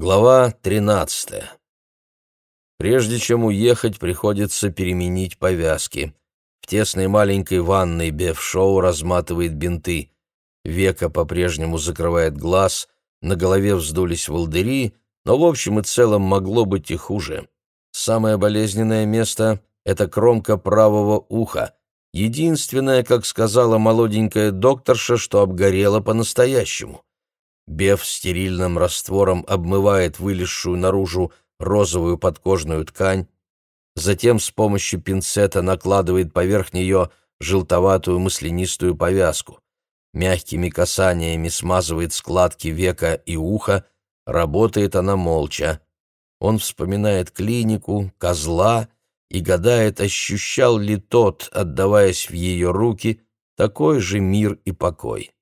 Глава 13. Прежде чем уехать, приходится переменить повязки. В тесной маленькой ванной Беф-шоу разматывает бинты. Века по-прежнему закрывает глаз, на голове вздулись волдыри, но в общем и целом могло быть и хуже. Самое болезненное место — это кромка правого уха. Единственное, как сказала молоденькая докторша, что обгорело по-настоящему. Беф стерильным раствором обмывает вылезшую наружу розовую подкожную ткань, затем с помощью пинцета накладывает поверх нее желтоватую маслянистую повязку. Мягкими касаниями смазывает складки века и уха, работает она молча. Он вспоминает клинику, козла и гадает, ощущал ли тот, отдаваясь в ее руки, такой же мир и покой.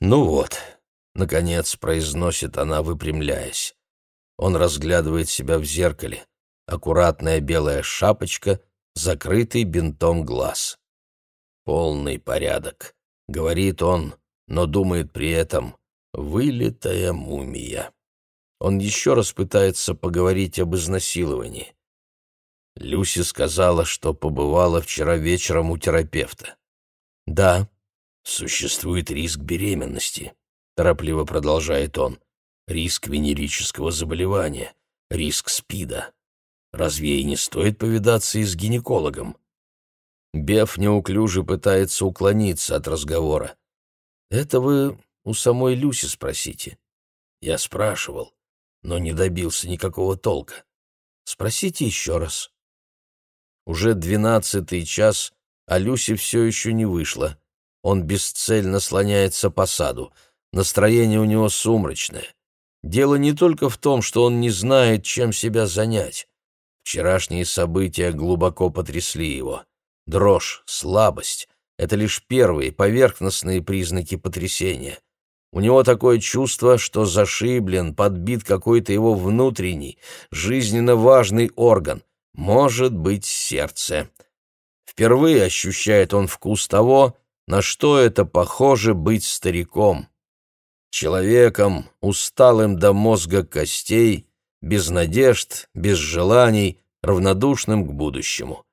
Ну вот, Наконец произносит она, выпрямляясь. Он разглядывает себя в зеркале. Аккуратная белая шапочка, закрытый бинтом глаз. «Полный порядок», — говорит он, но думает при этом «вылитая мумия». Он еще раз пытается поговорить об изнасиловании. Люси сказала, что побывала вчера вечером у терапевта. «Да, существует риск беременности», торопливо продолжает он. Риск венерического заболевания, риск СПИДа. Разве ей не стоит повидаться и с гинекологом? Беф неуклюже пытается уклониться от разговора. «Это вы у самой Люси спросите». Я спрашивал, но не добился никакого толка. Спросите еще раз. Уже двенадцатый час, а Люси все еще не вышла. Он бесцельно слоняется по саду — Настроение у него сумрачное. Дело не только в том, что он не знает, чем себя занять. Вчерашние события глубоко потрясли его. Дрожь, слабость — это лишь первые, поверхностные признаки потрясения. У него такое чувство, что зашиблен, подбит какой-то его внутренний, жизненно важный орган, может быть, сердце. Впервые ощущает он вкус того, на что это похоже быть стариком человеком, усталым до мозга костей, без надежд, без желаний, равнодушным к будущему.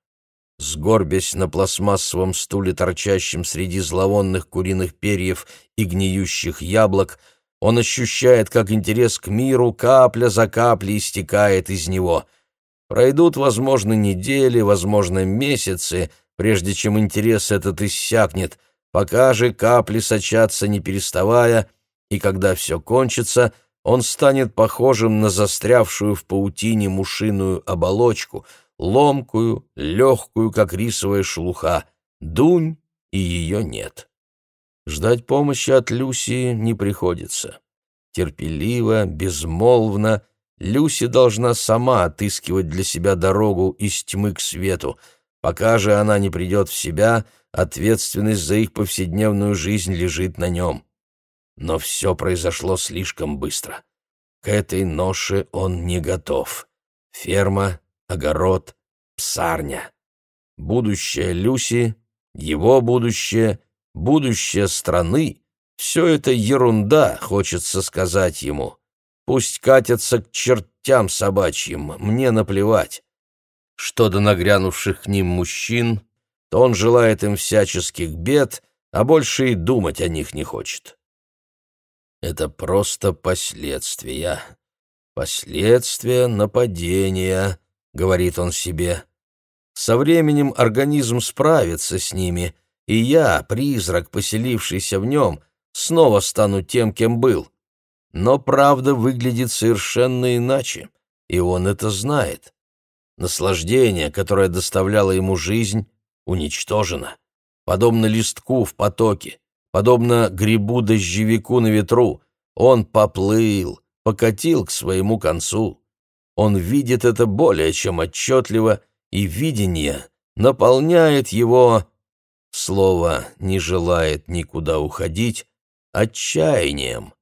Сгорбясь на пластмассовом стуле, торчащем среди зловонных куриных перьев и гниющих яблок, он ощущает, как интерес к миру капля за каплей истекает из него. Пройдут, возможно, недели, возможно, месяцы, прежде чем интерес этот иссякнет, пока же капли сочатся не переставая — и когда все кончится, он станет похожим на застрявшую в паутине мушиную оболочку, ломкую, легкую, как рисовая шелуха, дунь, и ее нет. Ждать помощи от Люси не приходится. Терпеливо, безмолвно, Люси должна сама отыскивать для себя дорогу из тьмы к свету. Пока же она не придет в себя, ответственность за их повседневную жизнь лежит на нем. Но все произошло слишком быстро. К этой ноше он не готов. Ферма, огород, псарня. Будущее Люси, его будущее, будущее страны — все это ерунда, хочется сказать ему. Пусть катятся к чертям собачьим, мне наплевать. Что до нагрянувших к ним мужчин, то он желает им всяческих бед, а больше и думать о них не хочет. Это просто последствия. Последствия нападения, говорит он себе. Со временем организм справится с ними, и я, призрак, поселившийся в нем, снова стану тем, кем был. Но правда выглядит совершенно иначе, и он это знает. Наслаждение, которое доставляло ему жизнь, уничтожено, подобно листку в потоке, Подобно грибу-дождевику на ветру, он поплыл, покатил к своему концу. Он видит это более чем отчетливо, и видение наполняет его, слово не желает никуда уходить, отчаянием.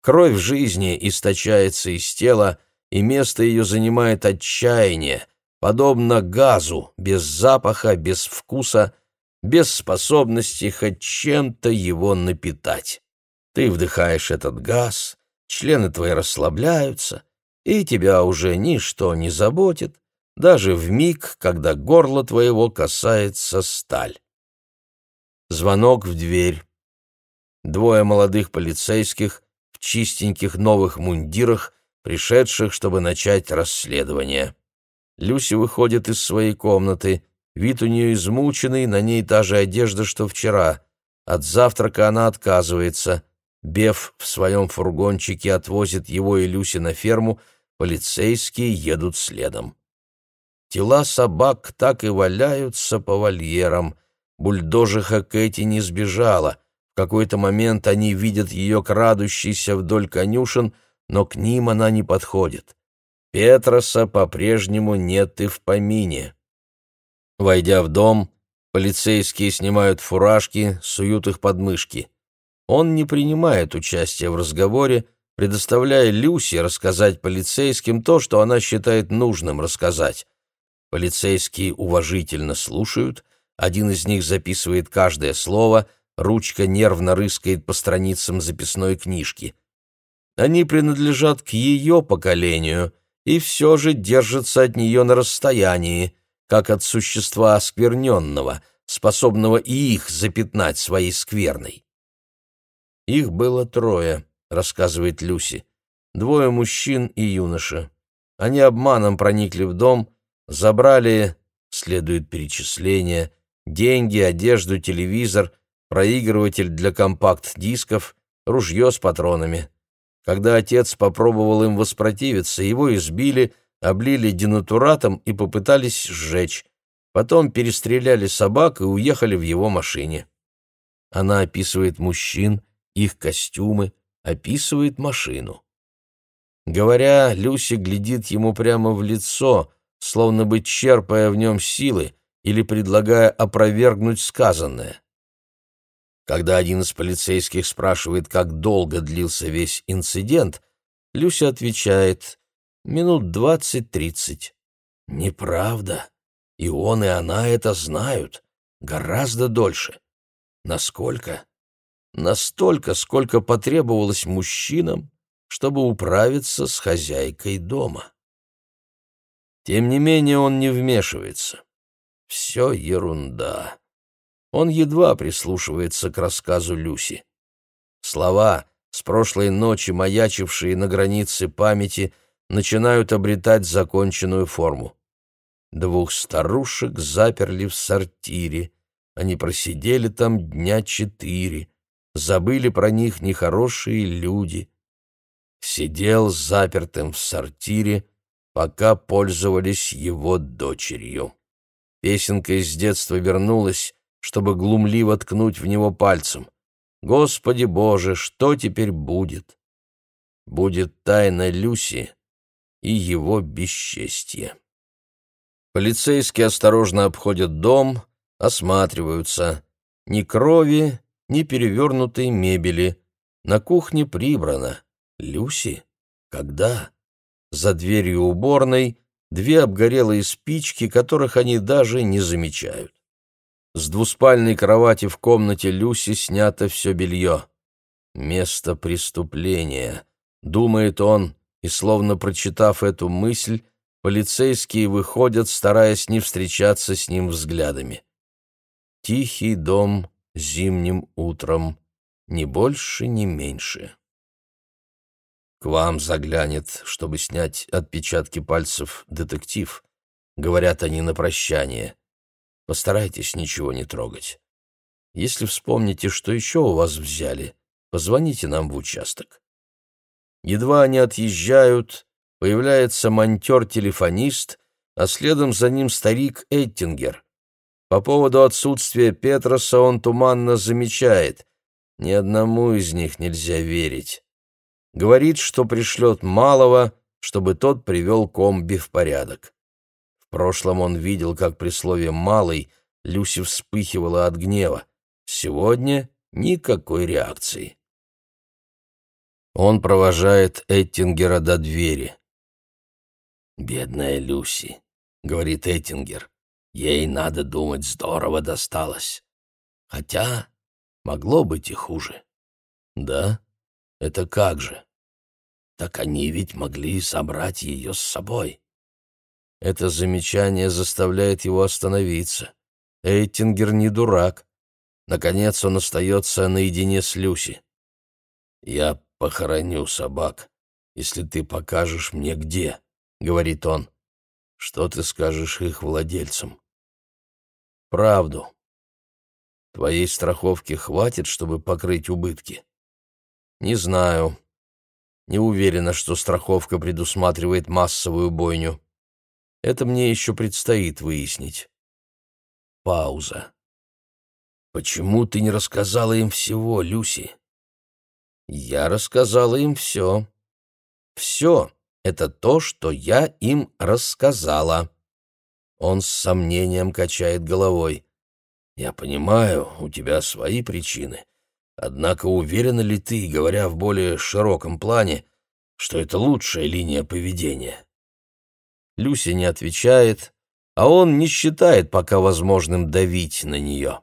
Кровь жизни источается из тела, и место ее занимает отчаяние, подобно газу, без запаха, без вкуса, без способности хоть чем-то его напитать. Ты вдыхаешь этот газ, члены твои расслабляются, и тебя уже ничто не заботит, даже в миг, когда горло твоего касается сталь. Звонок в дверь. Двое молодых полицейских в чистеньких новых мундирах, пришедших, чтобы начать расследование. Люси выходит из своей комнаты. Вид у нее измученный, на ней та же одежда, что вчера. От завтрака она отказывается. Беф в своем фургончике отвозит его и Люси на ферму, полицейские едут следом. Тела собак так и валяются по вольерам. Бульдожиха Кэти не сбежала. В какой-то момент они видят ее крадущейся вдоль конюшен, но к ним она не подходит. Петроса по-прежнему нет и в помине. Войдя в дом, полицейские снимают фуражки, суют их под мышки. Он не принимает участия в разговоре, предоставляя Люси рассказать полицейским то, что она считает нужным рассказать. Полицейские уважительно слушают, один из них записывает каждое слово, ручка нервно рыскает по страницам записной книжки. Они принадлежат к ее поколению и все же держатся от нее на расстоянии, как от существа оскверненного, способного и их запятнать своей скверной. Их было трое, рассказывает Люси. Двое мужчин и юноша. Они обманом проникли в дом, забрали, следует перечисление, деньги, одежду, телевизор, проигрыватель для компакт-дисков, ружье с патронами. Когда отец попробовал им воспротивиться, его избили, облили денатуратом и попытались сжечь. Потом перестреляли собак и уехали в его машине. Она описывает мужчин, их костюмы, описывает машину. Говоря, Люси глядит ему прямо в лицо, словно бы черпая в нем силы или предлагая опровергнуть сказанное. Когда один из полицейских спрашивает, как долго длился весь инцидент, Люся отвечает «минут двадцать-тридцать». Неправда. И он, и она это знают. Гораздо дольше. Насколько? настолько, сколько потребовалось мужчинам, чтобы управиться с хозяйкой дома. Тем не менее он не вмешивается. Все ерунда. Он едва прислушивается к рассказу Люси. Слова, с прошлой ночи маячившие на границе памяти, начинают обретать законченную форму. Двух старушек заперли в сортире. Они просидели там дня четыре забыли про них нехорошие люди. Сидел запертым в сортире, пока пользовались его дочерью. Песенка из детства вернулась, чтобы глумливо ткнуть в него пальцем. «Господи Боже, что теперь будет?» Будет тайна Люси и его бесчестье. Полицейские осторожно обходят дом, осматриваются. Ни крови, ни перевернутой мебели. На кухне прибрано. Люси? Когда? За дверью уборной две обгорелые спички, которых они даже не замечают. С двуспальной кровати в комнате Люси снято все белье. Место преступления. Думает он, и, словно прочитав эту мысль, полицейские выходят, стараясь не встречаться с ним взглядами. Тихий дом зимним утром, ни больше, ни меньше. К вам заглянет, чтобы снять отпечатки пальцев детектив. Говорят они на прощание. Постарайтесь ничего не трогать. Если вспомните, что еще у вас взяли, позвоните нам в участок. Едва они отъезжают, появляется монтер-телефонист, а следом за ним старик Эттингер. По поводу отсутствия Петроса он туманно замечает. Ни одному из них нельзя верить. Говорит, что пришлет малого, чтобы тот привел комби в порядок. В прошлом он видел, как при слове «малый» Люси вспыхивала от гнева. Сегодня никакой реакции. Он провожает Эттингера до двери. «Бедная Люси», — говорит Эттингер. Ей, надо думать, здорово досталось. Хотя могло быть и хуже. Да? Это как же? Так они ведь могли забрать ее с собой. Это замечание заставляет его остановиться. Эйтингер не дурак. Наконец он остается наедине с Люси. «Я похороню собак, если ты покажешь мне где», — говорит он. «Что ты скажешь их владельцам?» «Правду. Твоей страховки хватит, чтобы покрыть убытки?» «Не знаю. Не уверена, что страховка предусматривает массовую бойню. Это мне еще предстоит выяснить». Пауза. «Почему ты не рассказала им всего, Люси?» «Я рассказала им все. Все — это то, что я им рассказала». Он с сомнением качает головой. «Я понимаю, у тебя свои причины. Однако уверена ли ты, говоря в более широком плане, что это лучшая линия поведения?» Люси не отвечает, а он не считает пока возможным давить на нее.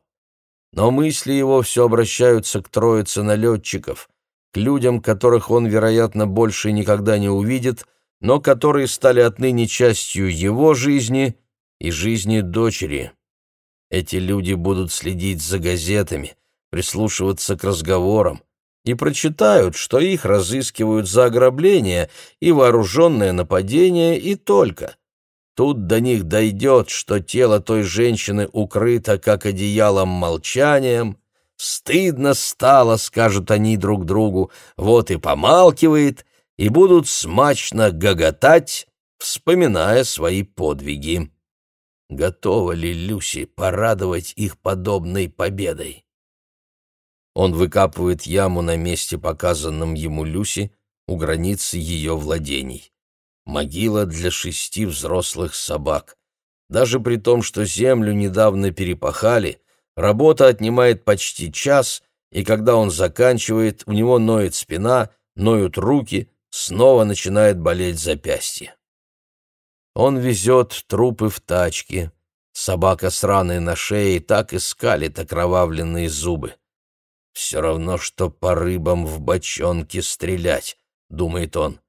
Но мысли его все обращаются к троице налетчиков, к людям, которых он, вероятно, больше никогда не увидит, но которые стали отныне частью его жизни и жизни дочери. Эти люди будут следить за газетами, прислушиваться к разговорам и прочитают, что их разыскивают за ограбление и вооруженное нападение и только. Тут до них дойдет, что тело той женщины укрыто, как одеялом молчанием. Стыдно стало, скажут они друг другу, вот и помалкивает, и будут смачно гоготать, вспоминая свои подвиги. Готова ли Люси порадовать их подобной победой? Он выкапывает яму на месте, показанном ему Люси, у границы ее владений могила для шести взрослых собак. Даже при том, что землю недавно перепахали, работа отнимает почти час, и когда он заканчивает, у него ноет спина, ноют руки, снова начинает болеть запястье. Он везет трупы в тачке. Собака с раной на шее так и скалит окровавленные зубы. «Все равно, что по рыбам в бочонке стрелять», — думает он.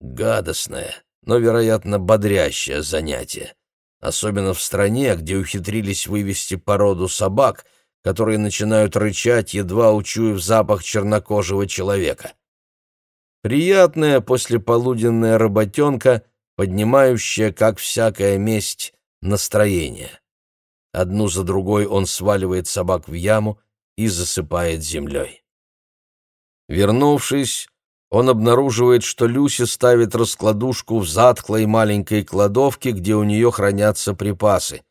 Гадостное, но, вероятно, бодрящее занятие. Особенно в стране, где ухитрились вывести породу собак, которые начинают рычать, едва учуяв запах чернокожего человека. Приятная послеполуденная работенка, поднимающая, как всякая месть, настроение. Одну за другой он сваливает собак в яму и засыпает землей. Вернувшись, он обнаруживает, что Люси ставит раскладушку в затклой маленькой кладовке, где у нее хранятся припасы.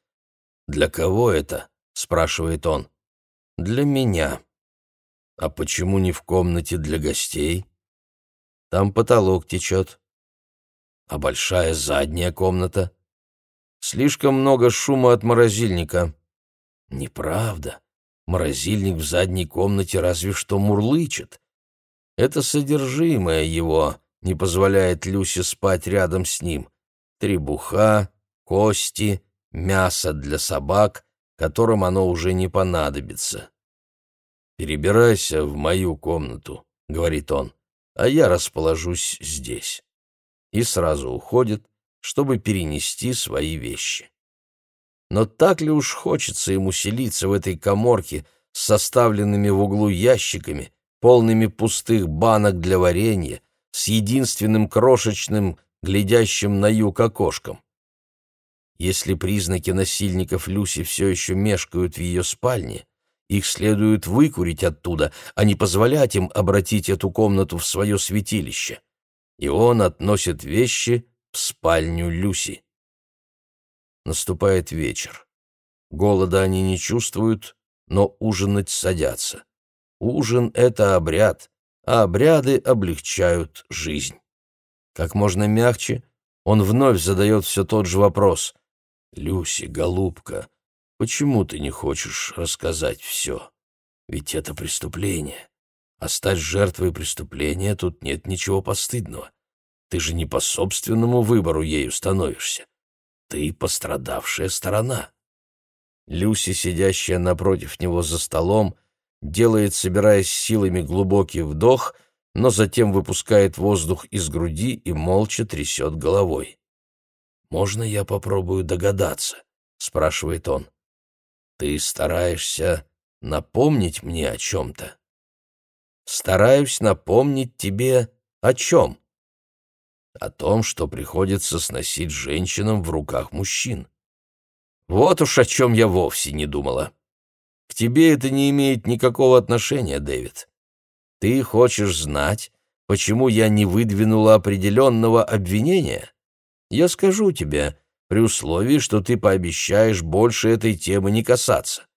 «Для кого это?» — спрашивает он. «Для меня». «А почему не в комнате для гостей?» «Там потолок течет». «А большая задняя комната?» «Слишком много шума от морозильника». «Неправда. Морозильник в задней комнате разве что мурлычет». Это содержимое его не позволяет Люсе спать рядом с ним. Требуха, кости, мясо для собак, которым оно уже не понадобится. «Перебирайся в мою комнату», — говорит он, — «а я расположусь здесь». И сразу уходит, чтобы перенести свои вещи. Но так ли уж хочется ему селиться в этой коморке с составленными в углу ящиками, полными пустых банок для варенья, с единственным крошечным, глядящим на юг окошком. Если признаки насильников Люси все еще мешкают в ее спальне, их следует выкурить оттуда, а не позволять им обратить эту комнату в свое святилище. И он относит вещи в спальню Люси. Наступает вечер. Голода они не чувствуют, но ужинать садятся. Ужин — это обряд, а обряды облегчают жизнь. Как можно мягче он вновь задает все тот же вопрос. «Люси, голубка, почему ты не хочешь рассказать все? Ведь это преступление. А стать жертвой преступления тут нет ничего постыдного. Ты же не по собственному выбору ею становишься. Ты пострадавшая сторона». Люси, сидящая напротив него за столом, делает, собираясь силами, глубокий вдох, но затем выпускает воздух из груди и молча трясет головой. «Можно я попробую догадаться?» — спрашивает он. «Ты стараешься напомнить мне о чем-то?» «Стараюсь напомнить тебе о чем?» «О том, что приходится сносить женщинам в руках мужчин». «Вот уж о чем я вовсе не думала. К тебе это не имеет никакого отношения, Дэвид. Ты хочешь знать, почему я не выдвинула определенного обвинения? Я скажу тебе, при условии, что ты пообещаешь больше этой темы не касаться.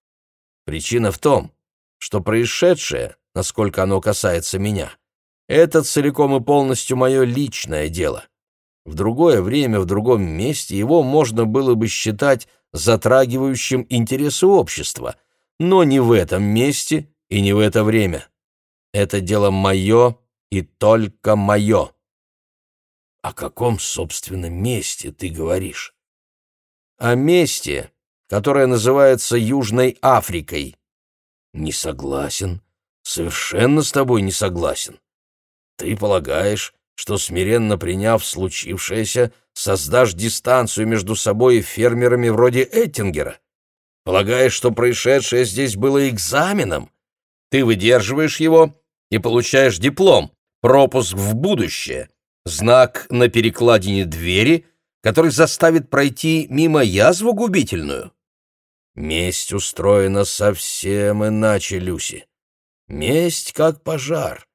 Причина в том, что происшедшее, насколько оно касается меня, это целиком и полностью мое личное дело. В другое время, в другом месте его можно было бы считать затрагивающим интересы общества, но не в этом месте и не в это время. Это дело мое и только мое. О каком, собственно, месте ты говоришь? О месте, которое называется Южной Африкой. Не согласен, совершенно с тобой не согласен. Ты полагаешь, что, смиренно приняв случившееся, создашь дистанцию между собой и фермерами вроде Эттингера? Полагаешь, что происшедшее здесь было экзаменом? Ты выдерживаешь его и получаешь диплом, пропуск в будущее, знак на перекладине двери, который заставит пройти мимо язву губительную. Месть устроена совсем иначе, Люси. Месть как пожар.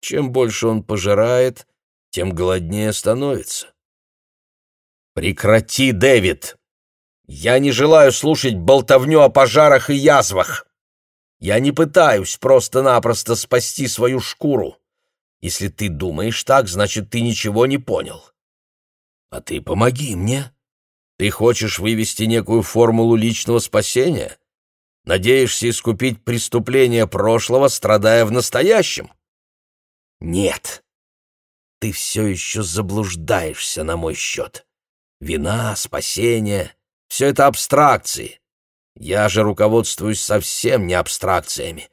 Чем больше он пожирает, тем голоднее становится. Прекрати, Дэвид! Я не желаю слушать болтовню о пожарах и язвах. Я не пытаюсь просто-напросто спасти свою шкуру. Если ты думаешь так, значит, ты ничего не понял. А ты помоги мне. Ты хочешь вывести некую формулу личного спасения? Надеешься искупить преступления прошлого, страдая в настоящем? Нет. Ты все еще заблуждаешься на мой счет. Вина, спасение — все это абстракции. Я же руководствуюсь совсем не абстракциями.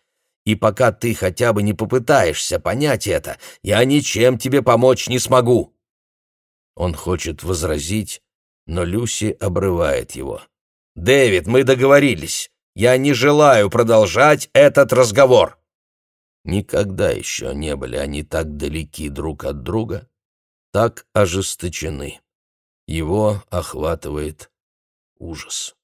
И пока ты хотя бы не попытаешься понять это, я ничем тебе помочь не смогу. Он хочет возразить, но Люси обрывает его. «Дэвид, мы договорились. Я не желаю продолжать этот разговор». Никогда еще не были они так далеки друг от друга, так ожесточены. Его охватывает ужас.